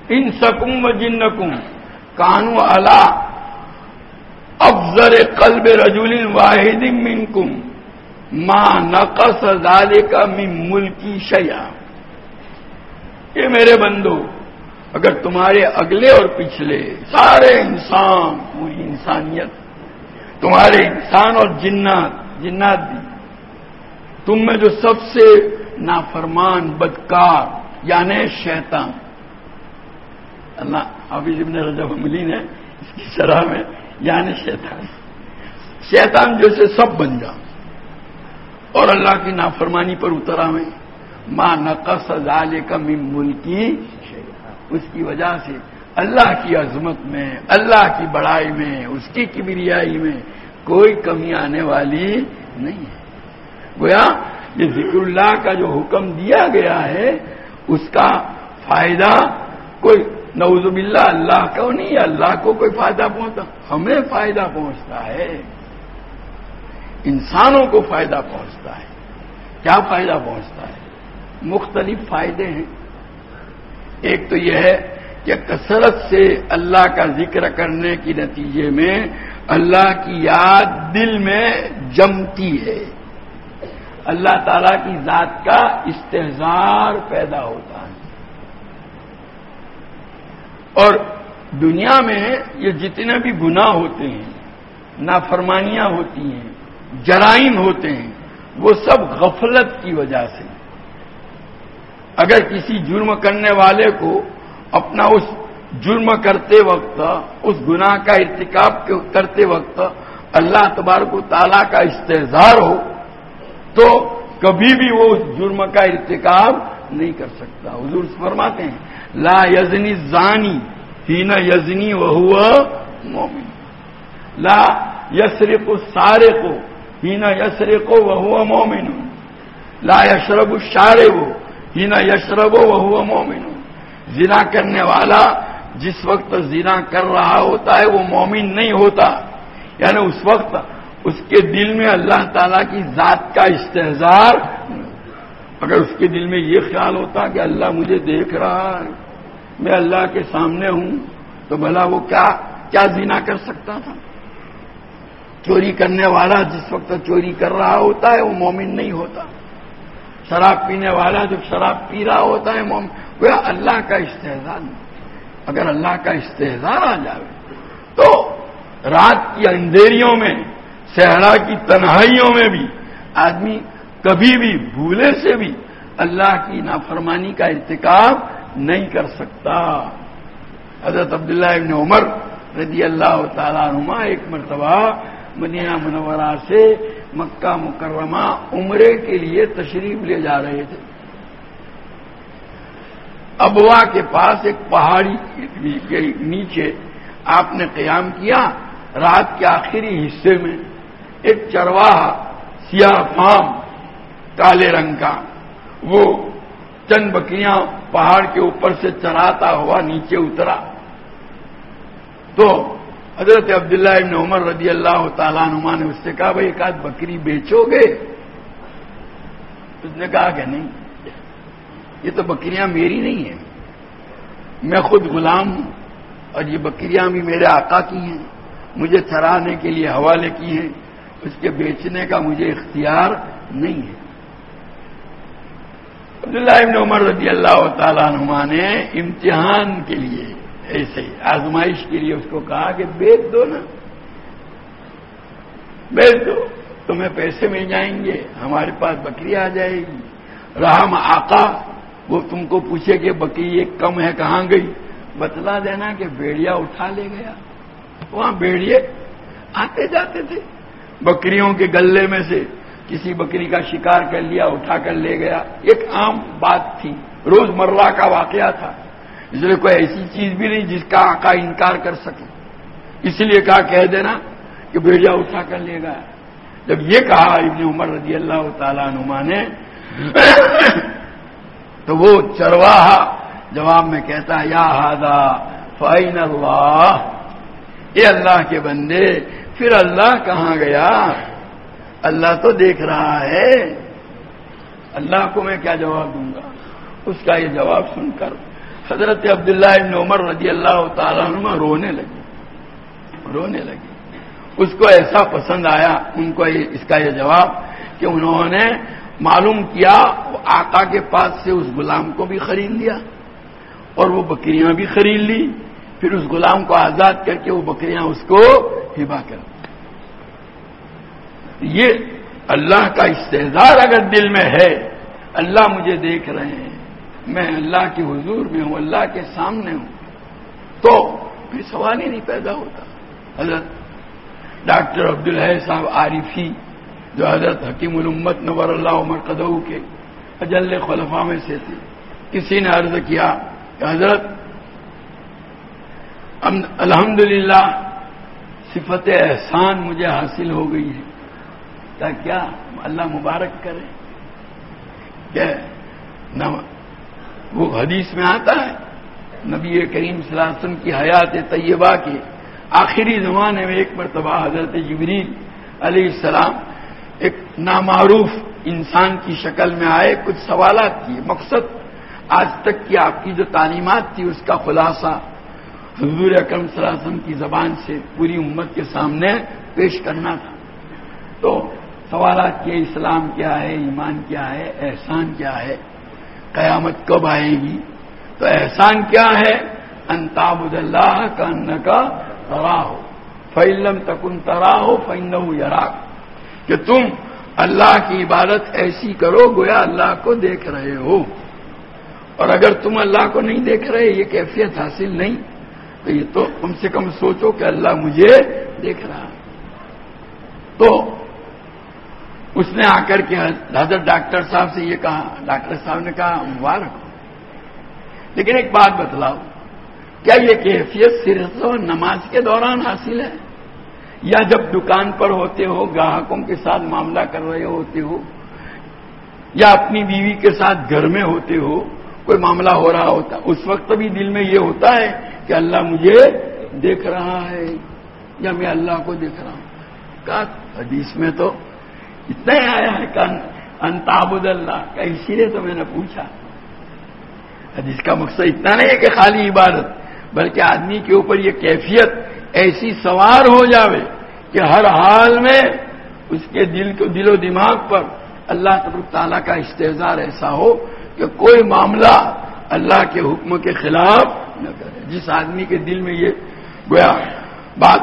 [SPEAKER 2] ان سکم و جن کم کانو اللہ افضر قلب رجول واحد من کم ماں نقص ڈالے کا من ملکی شیا یہ میرے بندو، اگر تمہارے اگلے اور پچھلے سارے انسان، پوری انسانیت تمہارے انسان اور جنات جنات بھی۔ تم میں جو سب سے نافرمان، بدکار یعنی شیطان۔ اللہ حافظ ابن رجب ملی نے اس کی شرح میں یعنی شیطان۔ شیطان جیسے سب بن جا اور اللہ کی نافرمانی پر اترا میں۔ ماں نقص ازالے کا ملکی اس کی وجہ سے اللہ کی عظمت میں، اللہ کی بڑائی میں، اس کی کبریائی میں کوئی کمی آنے والی نہیں ہے۔ گویا، یہ ذکر اللہ کا جو حکم دیا گیا ہے، اس کا فائدہ کوئی نوز باللہ، اللہ کو نہیں، اللہ کو کوئی فائدہ پہنچتا۔ ہمیں فائدہ پہنچتا ہے۔ انسانوں کو فائدہ پہنچتا ہے۔ کیا فائدہ پہنچتا ہے؟ مختلف فائدے ہیں۔ ایک تو یہ ہے کہ کثرت سے اللہ کا ذکر کرنے کے نتیجے میں اللہ کی یاد دل میں جمتی ہے۔ اللہ تعالی کی ذات کا استحصار پیدا ہوتا ہے۔ اور دنیا میں یہ جتنے بھی گناہ ہوتے ہیں، نافرمانیاں ہوتی ہیں، جرائم ہوتے ہیں، وہ سب غفلت کی وجہ سے۔ اگر کسی جرم کرنے والے کو اپنا اس جرم کرتے وقت اس گناہ کا ارتکاب کرتے وقت اللہ تبارک و تعالیٰ کا استحظار ہو تو کبھی بھی وہ اس جرم کا ارتکاب نہیں کر سکتا۔ حضور فرماتے ہیں، لا یزنی زانی ہی نہ یزنی وہ مومن۔ لا یسر کو سارے کو ہی نہ کو وہ مومن۔ لا یشرب شارے وہ ہی نہ یشرب وہ مومن۔ زنا کرنے والا جس وقت زنا کر رہا ہوتا ہے وہ مومن نہیں ہوتا۔ یعنی اس وقت اس کے دل میں اللہ تعالی کی ذات کا استحظار اگر اس کے دل میں یہ خیال ہوتا کہ اللہ مجھے دیکھ رہا ہے، میں اللہ کے سامنے ہوں، تو بھلا وہ کیا کیا زینا کر سکتا تھا؟ چوری کرنے والا جس وقت چوری کر رہا ہوتا ہے وہ مومن نہیں ہوتا۔ شراب پینے والا جب شراب پی رہا ہوتا ہے مومن وہ اللہ کا استحصال اگر اللہ کا استحصال آ جائے تو رات کی اندھیریوں میں، صحرا کی تنہائیوں میں بھی، آدمی کبھی بھی بھولے سے بھی اللہ کی نافرمانی کا ارتکاب نہیں کر سکتا۔ حضرت عبداللہ ابن عمر رضی اللہ تعالیٰ نما ایک مرتبہ مدینہ منورہ سے مکہ مکرمہ عمرے کے لیے تشریف لے جا رہے تھے۔ ابوا کے پاس ایک پہاڑی کے نیچے آپ نے قیام کیا رات کے آخری حصے میں، ایک چرواہا سیاہ فام، کالے رنگ کا، وہ چند بکریاں پہاڑ کے اوپر سے چراتا ہوا نیچے اترا۔ تو حضرت عبداللہ ابن عمر رضی اللہ تعالیٰ نما نے اس سے کہا، بھائی ایک آدھ بکری بیچو گے؟ اس نے کہا کہ نہیں۔ یہ تو بکریاں میری نہیں ہیں۔ میں خود غلام ہوں اور یہ بکریاں بھی میرے آقا کی ہیں۔ مجھے چرانے کے لیے حوالے کی ہیں۔ اس کے بیچنے کا مجھے اختیار نہیں ہے۔ عبداللہ ابن عمر رضی اللہ تعالیٰ نما نے امتحان کے لیے ایسے آزمائش کے لیے اس کو کہا کہ بیچ دو نا۔ بیچ دو۔ تمہیں پیسے مل جائیں گے۔ ہمارے پاس بکری آ جائے گی۔ رحم آقا وہ تم کو پوچھے کہ بکری ایک کم ہے کہاں گئی؟ بتلا دینا کہ بیڑیا اٹھا لے گیا۔ وہاں بیڑیے آتے جاتے تھے۔ بکریوں کے گلے میں سے کسی بکری کا شکار کر لیا، اٹھا کر لے گیا۔ ایک عام بات تھی۔ روز مرہ کا واقعہ تھا۔ اس لیے کوئی ایسی چیز بھی نہیں جس کا آقا انکار کر سکے۔ اس لیے کہا، کہہ دینا کہ بیڑیا اٹھا کر لے گیا۔ جب یہ کہا، ابن عمر رضی اللہ تعالیٰ نما نے تو وہ چرواہا جواب میں کہتا یا ہادا فائن اللہ یہ اللہ کے بندے، پھر اللہ کہاں گیا؟ اللہ تو دیکھ رہا ہے۔ اللہ کو میں کیا جواب دوں گا؟ اس کا یہ جواب سن کر حضرت عبداللہ ابن عمر رضی اللہ تعالیٰ عنہ رونے لگے۔ رونے لگے۔ اس کو ایسا پسند آیا، ان کو اس کا یہ جواب کہ انہوں نے معلوم کیا آقا کے پاس سے اس غلام کو بھی خرید لیا اور وہ بکریاں بھی خرید لی پھر اس غلام کو آزاد کر کے وہ بکریاں اس کو ہبا کر یہ اللہ کا استحزار اگر دل میں ہے، اللہ مجھے دیکھ رہے ہیں۔ میں اللہ کے حضور میں ہوں، اللہ کے سامنے ہوں۔ تو پھر سوال ہی نہیں پیدا ہوتا۔ حضرت ڈاکٹر عبدالحی صاحب عارفی جو حضرت حکیم الامت نور اللہ عمر قدو کے اجل خلفا میں سے تھے۔ کسی نے عرض کیا کہ حضرت الحمد للہ صفت احسان مجھے حاصل ہو گئی ہے۔ کیا کیا؟ اللہ مبارک کرے۔ کہ وہ حدیث میں آتا ہے، نبی کریم صلی اللہ علیہ وسلم کی حیات طیبہ کے آخری زمانے میں ایک مرتبہ حضرت جبریل علیہ السلام ایک نامعروف انسان کی شکل میں آئے کچھ سوالات کیے، مقصد آج تک کی آپ کی جو تعلیمات تھی، اس کا خلاصہ حضور اکرم صلی اللہ علیہ وسلم کی زبان سے پوری امت کے سامنے پیش کرنا تھا۔ تو سوالات کیا، اسلام کیا ہے، ایمان کیا ہے، احسان کیا ہے، قیامت کب آئے گی؟ تو احسان کیا ہے؟ انتاب اللہ کا ان کا ترا ہو فعلم تکن ترا ہو فن یراک۔ کہ تم اللہ کی عبادت ایسی کرو گویا اللہ کو دیکھ رہے ہو۔ اور اگر تم اللہ کو نہیں دیکھ رہے، یہ کیفیت حاصل نہیں، تو یہ تو کم سے کم سوچو کہ اللہ مجھے دیکھ رہا تو اس نے آ کر کے حضرت ڈاکٹر صاحب سے یہ کہا، ڈاکٹر صاحب نے کہا، مبارک لیکن ایک بات بتلاؤ، کیا یہ کیفیت صرف نماز کے دوران حاصل ہے؟ یا جب دکان پر ہوتے ہو، گاہکوں کے ساتھ معاملہ کر رہے ہوتے ہو، یا اپنی بیوی کے ساتھ گھر میں ہوتے ہو، کوئی معاملہ ہو رہا ہوتا، اس وقت بھی دل میں یہ ہوتا ہے کہ اللہ مجھے دیکھ رہا ہے، یا میں اللہ کو دیکھ رہا ہوں۔ کہا حدیث میں تو اتنا ہی آیا ہے کہ انتابد اللہ کا اسی لیے تو میں نے پوچھا۔ حدیث کا مقصد اتنا نہیں ہے کہ خالی عبادت، بلکہ آدمی کے اوپر یہ کیفیت ایسی سوار ہو جاوے کہ ہر حال میں اس کے دل کو دل و دماغ پر اللہ تب تعالیٰ کا استحظار ایسا ہو کہ کوئی معاملہ اللہ کے حکم کے خلاف نہ کرے۔ جس آدمی کے دل میں یہ گویا بات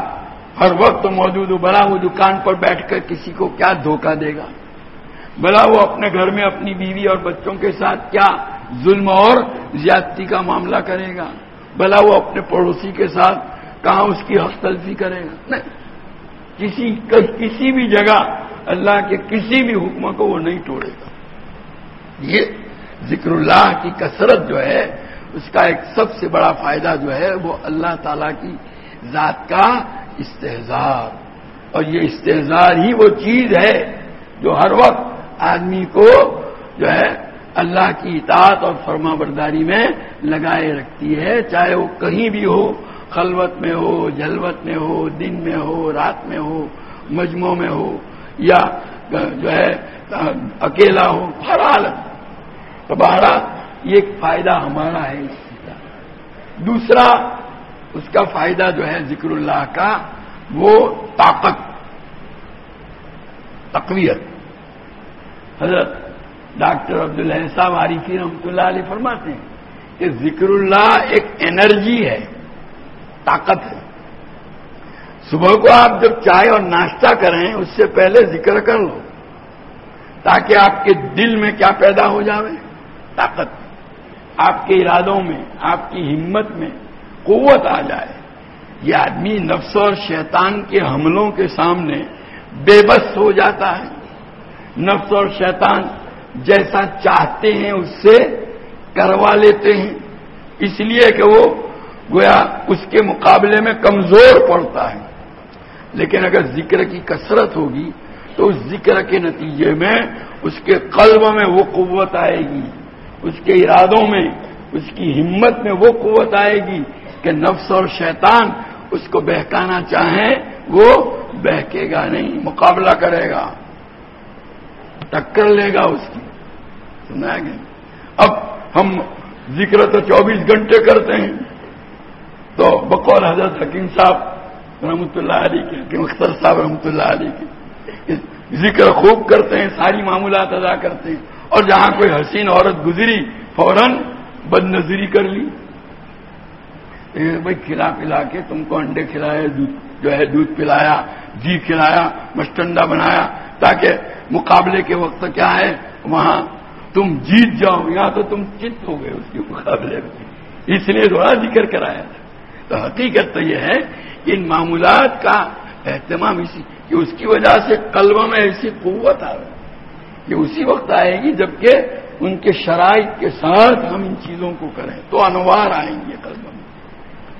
[SPEAKER 2] ہر وقت موجود ہو، بلا وہ دکان پر بیٹھ کر کسی کو کیا دھوکہ دے گا؟ بلا وہ اپنے گھر میں اپنی بیوی اور بچوں کے ساتھ کیا ظلم اور زیادتی کا معاملہ کرے گا؟ بلا وہ اپنے پڑوسی کے ساتھ کہاں اس کی حق تلفی کرے گا؟ نہیں. کسی کسی بھی جگہ اللہ کے کسی بھی حکم کو وہ نہیں توڑے گا. یہ ذکر اللہ کی کثرت جو ہے، اس کا ایک سب سے بڑا فائدہ جو ہے، وہ اللہ تعالی کی ذات کا استحزار اور یہ استحزار ہی وہ چیز ہے جو ہر وقت آدمی کو جو ہے اللہ کی اطاعت اور فرما برداری میں لگائے رکھتی ہے، چاہے وہ کہیں بھی ہو خلوت میں ہو، جلوت میں ہو، دن میں ہو، رات میں ہو مجموع میں ہو، یا جو ہے، اکیلا ہو ہر حالت تو یہ فائدہ ہمارا ہے اس کا۔ دوسرا، اس کا فائدہ جو ہے ذکر اللہ کا، وہ طاقت، تقویت۔ حضرت ڈاکٹر عبداللہ صاحب عارفی رحمۃ اللہ علیہ فرماتے ہیں کہ ذکر اللہ ایک انرجی ہے۔ طاقت ہے۔ صبح کو آپ جب چائے اور ناشتہ کریں، اس سے پہلے ذکر کر لو، تاکہ آپ کے دل میں کیا پیدا ہو جاوے؟ طاقت۔ آپ کے ارادوں میں، آپ کی ہمت میں قوت آ جائے۔ یہ آدمی نفس اور شیطان کے حملوں کے سامنے بے بس ہو جاتا ہے۔ نفس اور شیطان جیسا چاہتے ہیں، اس سے کروا لیتے ہیں۔ اس لیے کہ وہ گویا اس کے مقابلے میں کمزور پڑتا ہے۔ لیکن اگر ذکر کی کثرت ہوگی تو اس ذکر کے نتیجے میں اس کے قلب میں وہ قوت آئے گی، اس کے ارادوں میں، اس کی ہمت میں وہ قوت آئے گی کہ نفس اور شیطان اس کو بہکانا چاہیں، وہ بہکے گا نہیں، مقابلہ کرے گا، ٹکر لے گا اس کی۔ سنا گیا اب ہم ذکر تو چوبیس گھنٹے کرتے ہیں۔ تو بقول حضرت حکیم صاحب رحمۃ اللہ علیہ کے حکیم اختر صاحب رحمۃ اللہ علیہ کے ذکر خوب کرتے ہیں، ساری معمولات ادا کرتے ہیں۔ اور جہاں کوئی حسین عورت گزری، فوراً بد نظری کر لی۔ بھائی، کھلا پلا کے تم کو انڈے کھلائے جو ہے، دودھ پلایا جی کھلایا مسٹنڈا بنایا، تاکہ مقابلے کے وقت کیا ہے، وہاں تم جیت جاؤ، یا تو تم چت ہو گئے اس کے مقابلے میں۔ اس لیے تھوڑا ذکر کرایا تھا۔ تو حقیقت تو یہ ہے کہ ان معمولات کا اہتمام اسی کہ اس کی وجہ سے قلب میں ایسی قوت آ رہی یہ اسی وقت آئے گی جبکہ ان کے شرائط کے ساتھ ہم ان چیزوں کو کریں۔ تو انوار آئیں گے قلب میں۔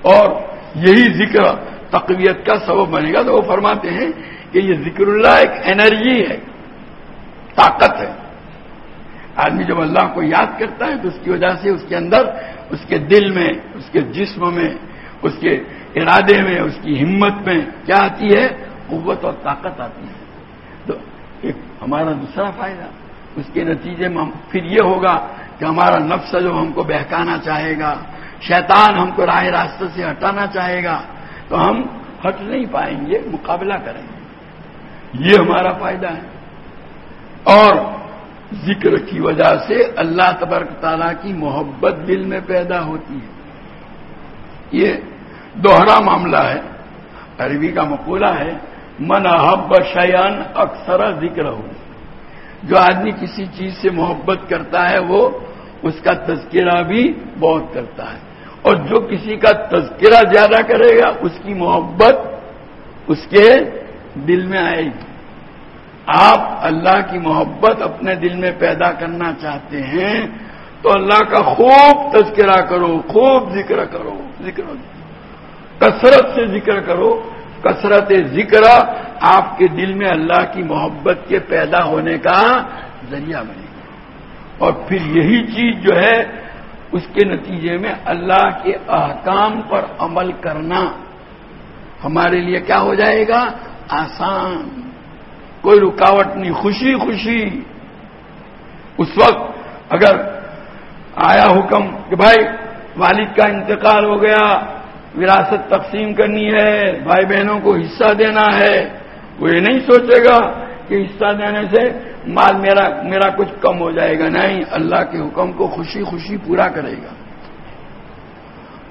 [SPEAKER 2] اور یہی ذکر تقویت کا سبب بنے گا۔ تو وہ فرماتے ہیں کہ یہ ذکر اللہ ایک انرجی ہے، طاقت ہے۔ آدمی جب اللہ کو یاد کرتا ہے تو اس کی وجہ سے اس کے اندر، اس کے دل میں، اس کے جسم میں اس کے ارادے میں، اس کی ہمت میں کیا آتی ہے؟ قوت اور طاقت آتی ہے۔ تو ایک ہمارا دوسرا فائدہ، اس کے نتیجے میں پھر یہ ہوگا کہ ہمارا نفس جو ہم کو بہکانا چاہے گا، شیطان ہم کو راہ راستے سے ہٹانا چاہے گا، تو ہم ہٹ نہیں پائیں گے، مقابلہ کریں گے۔ یہ ہمارا فائدہ ہے۔ اور ذکر کی وجہ سے اللہ تبارک تعالیٰ کی محبت دل میں پیدا ہوتی ہے۔ یہ دوہرا معاملہ ہے۔ عربی کا مقولہ ہے، من احب شیان اکثر ذکر ہو جو آدمی کسی چیز سے محبت کرتا ہے، وہ اس کا تذکرہ بھی بہت کرتا ہے۔ اور جو کسی کا تذکرہ زیادہ کرے گا، اس کی محبت اس کے دل میں آئے گی۔ آپ اللہ کی محبت اپنے دل میں پیدا کرنا چاہتے ہیں، تو اللہ کا خوب تذکرہ کرو، خوب ذکر کرو، ذکر کثرت سے ذکر کرو، کثرت ذکر آپ کے دل میں اللہ کی محبت کے پیدا ہونے کا ذریعہ بنے گا۔ اور پھر یہی چیز جو ہے، اس کے نتیجے میں اللہ کے احکام پر عمل کرنا ہمارے لیے کیا ہو جائے گا؟ آسان۔ کوئی رکاوٹ نہیں، خوشی خوشی۔ اس وقت اگر آیا حکم کہ بھائی والد کا انتقال ہو گیا وراثت تقسیم کرنی ہے، بھائی بہنوں کو حصہ دینا ہے۔ وہ یہ نہیں سوچے گا کہ حصہ دینے سے مال میرا میرا کچھ کم ہو جائے گا۔ نہیں، اللہ کے حکم کو خوشی خوشی پورا کرے گا۔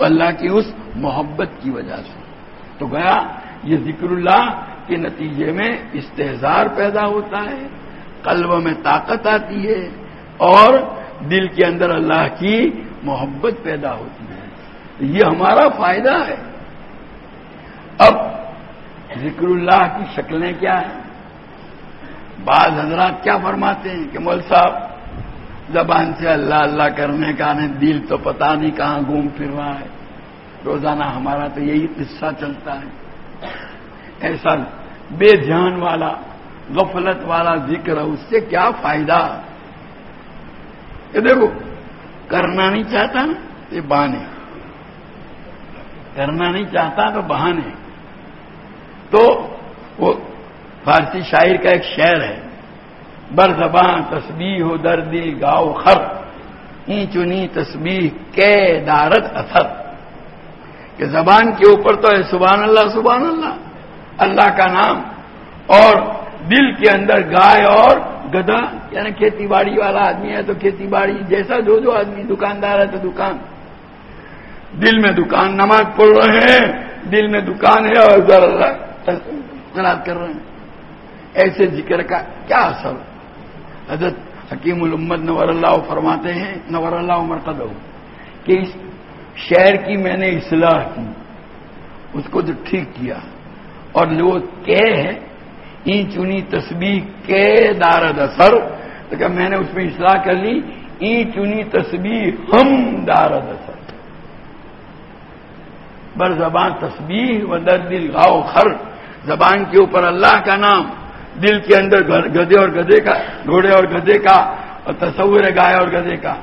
[SPEAKER 2] اللہ کی اس محبت کی وجہ سے۔ تو گیا یہ ذکر اللہ کے نتیجے میں استحزار پیدا ہوتا ہے قلب میں طاقت آتی ہے اور دل کے اندر اللہ کی محبت پیدا ہوتی ہے۔ یہ ہمارا فائدہ ہے۔ اب ذکر اللہ کی شکلیں کیا ہیں؟ بعض حضرات کیا فرماتے ہیں کہ مول صاحب، زبان سے اللہ اللہ کرنے کا نہیں دل تو پتا نہیں کہاں گھوم پھر رہا ہے۔ روزانہ ہمارا تو یہی قصہ چلتا ہے۔ ایسا بے دھیان والا، غفلت والا ذکر اس سے کیا فائدہ؟ کہ دیکھو، کرنا نہیں چاہتا نا، یہ بہانے۔ کرنا نہیں چاہتا تو بہانے۔ تو وہ فارسی شاعر کا ایک شعر ہے، بر زبان تسبیح ہو دردی گاؤ خر این چنی تسبیح کے دارت اثر۔ کہ زبان کے اوپر تو ہے سبحان اللہ سبحان اللہ۔ اللہ کا نام۔ اور دل کے اندر گائے اور گدا یعنی کھیتی باڑی والا آدمی ہے تو کھیتی باڑی جیسا جو جو آدمی دکاندار ہے تو دکان۔ دل میں دکان نماز پڑھ رہے ہیں، دل میں دکان ہے اور ذرا کر رہے ہیں۔ ایسے ذکر کا کیا اثر؟ حضرت حکیم الامت نور اللہ فرماتے ہیں، نور اللہ مرتد کہ اس شہر کی میں نے اصلاح کی، اس کو تو ٹھیک کیا۔ اور لوگ کہ ہے این چنی تصویر کے دارد اثر، تو کہ میں نے اس میں اصلاح کر لی این چنی تصویر ہم دارد اثر۔ بر زبان تصویر و در دل گاؤ خر. زبان کے اوپر اللہ کا نام، دل کے اندر گدے اور گدے کا، گھوڑے اور گدے کا، اور تصور گائے اور گدے کا۔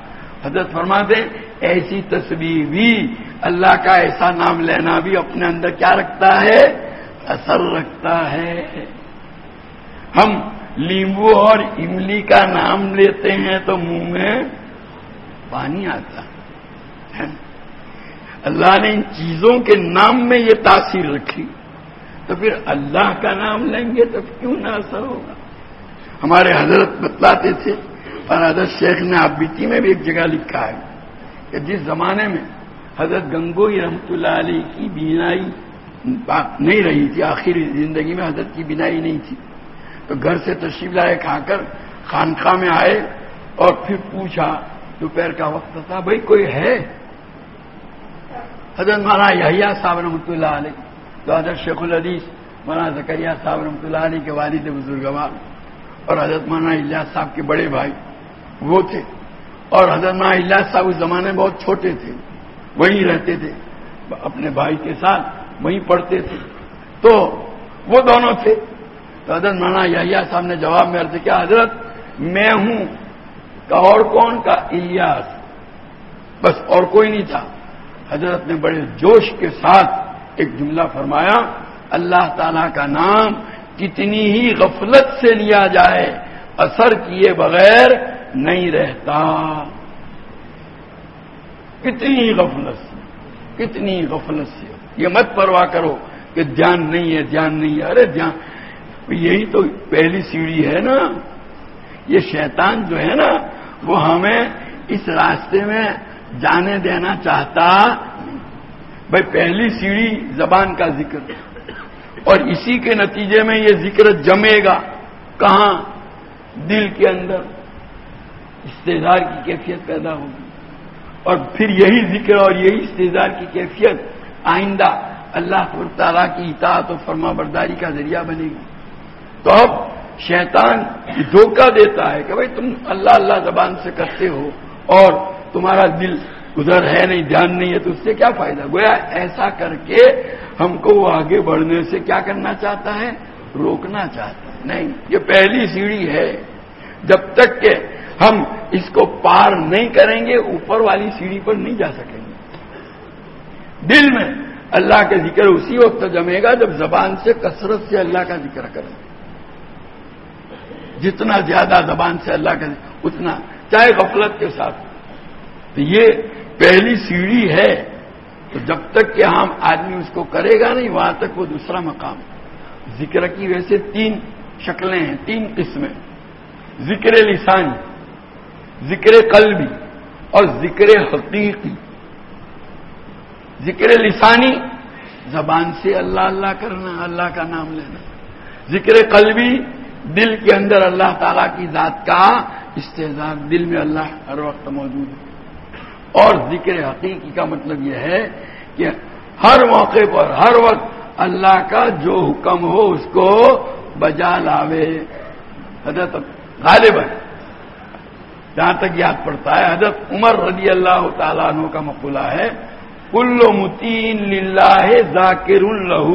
[SPEAKER 2] حضرت فرما دیں ایسی تصویر بھی اللہ کا ایسا نام لینا بھی اپنے اندر کیا رکھتا ہے؟ اثر رکھتا ہے۔ ہم لیمبو اور املی کا نام لیتے ہیں تو منہ میں پانی آتا ہے۔ اللہ نے ان چیزوں کے نام میں یہ تاثیر رکھی۔ تو پھر اللہ کا نام لیں گے تو کیوں نہ اثر ہوگا؟ ہمارے حضرت بتلاتے تھے اور حضرت شیخ نے آبیتی میں بھی ایک جگہ لکھا ہے کہ جس زمانے میں حضرت گنگوئی رحمت اللہ علیہ کی بینائی نہیں رہی تھی آخری زندگی میں حضرت کی بینائی نہیں تھی۔ تو گھر سے تشریف لائے، کھا کر خانخواہ میں آئے اور پھر پوچھا، دوپہر کا وقت تھا، بھائی کوئی ہے؟ حضرت مانا یحییٰ صاحب رحمۃ اللہ علیہ تو حضرت شیخ الحدیث مولانا زکریہ صاحب رحمۃ اللہ علیہ کے والد بزرگوار، اور حضرت مولانا الیاس صاحب کے بڑے بھائی، وہ تھے۔ اور حضرت مولانا الیاس صاحب اس زمانے میں بہت چھوٹے تھے، وہیں رہتے تھے، اپنے بھائی کے ساتھ وہیں پڑھتے تھے۔ تو وہ دونوں تھے۔ تو حضرت مولانا یحییٰ صاحب نے جواب میں عرض کیا، حضرت میں ہوں، کا اور کون کا؟ الیاس۔ بس اور کوئی نہیں تھا۔ حضرت نے بڑے جوش کے ساتھ ایک جملہ فرمایا، اللہ تعالی کا نام کتنی ہی غفلت سے لیا جائے، اثر کیے بغیر نہیں رہتا۔ کتنی غفلت سے، کتنی غفلت سے۔ یہ مت پرواہ کرو کہ دھیان نہیں ہے، دھیان نہیں ہے۔ ارے دھیان، یہی تو پہلی سیڑھی ہے نا۔ یہ شیطان جو ہے نا، وہ ہمیں اس راستے میں جانے دینا چاہتا بھائی، پہلی سیڑھی زبان کا ذکر۔ اور اسی کے نتیجے میں یہ ذکر جمے گا۔ کہاں؟ دل کے اندر۔ استظار کی کیفیت پیدا ہوگی۔ اور پھر یہی ذکر اور یہی استظار کی کیفیت آئندہ اللہ تعالیٰ کی اطاعت و فرما برداری کا ذریعہ بنے گی۔ تو اب شیطان دھوکہ دیتا ہے کہ بھائی، تم اللہ اللہ زبان سے کرتے ہو اور تمہارا دل ادھر ہے نہیں، دھیان نہیں ہے، تو اس سے کیا فائدہ؟ گویا ایسا کر کے ہم کو وہ آگے بڑھنے سے کیا کرنا چاہتا ہے؟ روکنا چاہتا ہے۔ نہیں، یہ پہلی سیڑھی ہے۔ جب تک کہ ہم اس کو پار نہیں کریں گے، اوپر والی سیڑھی پر نہیں جا سکیں گے۔ دل میں اللہ کا ذکر اسی وقت جمے گا جب زبان سے کثرت سے اللہ کا ذکر کریں۔ گے جتنا زیادہ زبان سے اللہ کا اتنا، چاہے غفلت کے ساتھ تو یہ پہلی سیڑھی ہے تو جب تک کہ ہم آدمی اس کو کرے گا نہیں، وہاں تک وہ دوسرا مقام ذکر کی ویسے تین شکلیں ہیں، تین قسمیں۔ ذکر لسانی، ذکر قلبی اور ذکر حقیقی۔ ذکر لسانی، زبان سے اللہ اللہ کرنا، اللہ کا نام لینا۔ ذکر قلبی، دل کے اندر اللہ تعالی کی ذات کا استحصال دل میں اللہ ہر وقت موجود ہے۔ اور ذکر حقیقی کا مطلب یہ ہے کہ ہر موقع پر ہر وقت اللہ کا جو حکم ہو اس کو بجا لاوے۔ حضرت غالب ہے جہاں تک یاد پڑتا ہے، حضرت عمر رضی اللہ تعالیٰ عنہ کا مقولہ ہے، کل متین للہ ذاکر اللہ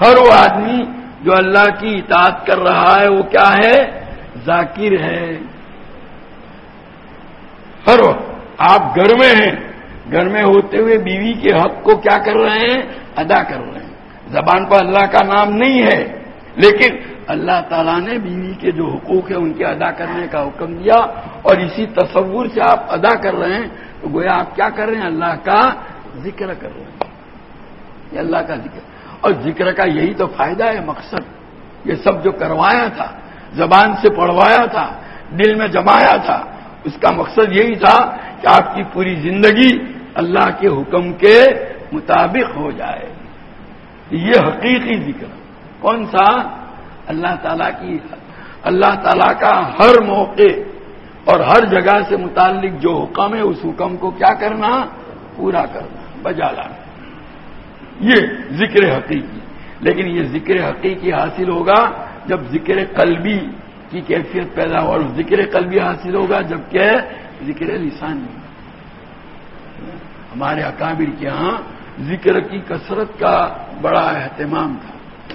[SPEAKER 2] ہر وہ آدمی جو اللہ کی اطاعت کر رہا ہے، وہ کیا ہے؟ ذاکر ہے۔ ہر وقت۔ آپ گھر میں ہیں، گھر میں ہوتے ہوئے بیوی کے حق کو کیا کر رہے ہیں؟ ادا کر رہے ہیں۔ زبان پر اللہ کا نام نہیں ہے، لیکن اللہ تعالیٰ نے بیوی کے جو حقوق ہیں ان کے ادا کرنے کا حکم دیا اور اسی تصور سے آپ ادا کر رہے ہیں۔ تو گویا آپ کیا کر رہے ہیں؟ اللہ کا ذکر کر رہے ہیں۔ یہ اللہ کا ذکر۔ اور ذکر کا یہی تو فائدہ ہے، مقصد۔ یہ سب جو کروایا تھا، زبان سے پڑھوایا تھا، دل میں جمایا تھا اس کا مقصد یہی تھا کہ آپ کی پوری زندگی اللہ کے حکم کے مطابق ہو جائے۔ یہ حقیقی ذکر کون سا؟ اللہ تعالیٰ کی، اللہ تعالیٰ کا ہر موقع اور ہر جگہ سے متعلق جو حکم ہے، اس حکم کو کیا کرنا؟ پورا کرنا، بجا لانا۔ یہ ذکر حقیقی۔ لیکن یہ ذکر حقیقی حاصل ہوگا جب ذکر قلبی کی کیفیت پیدا ہو اور ذکر قلبی حاصل ہوگا، جبکہ ذکر لسانی۔ ہمارے اکابر کے ہاں ذکر کی کثرت کا بڑا اہتمام تھا۔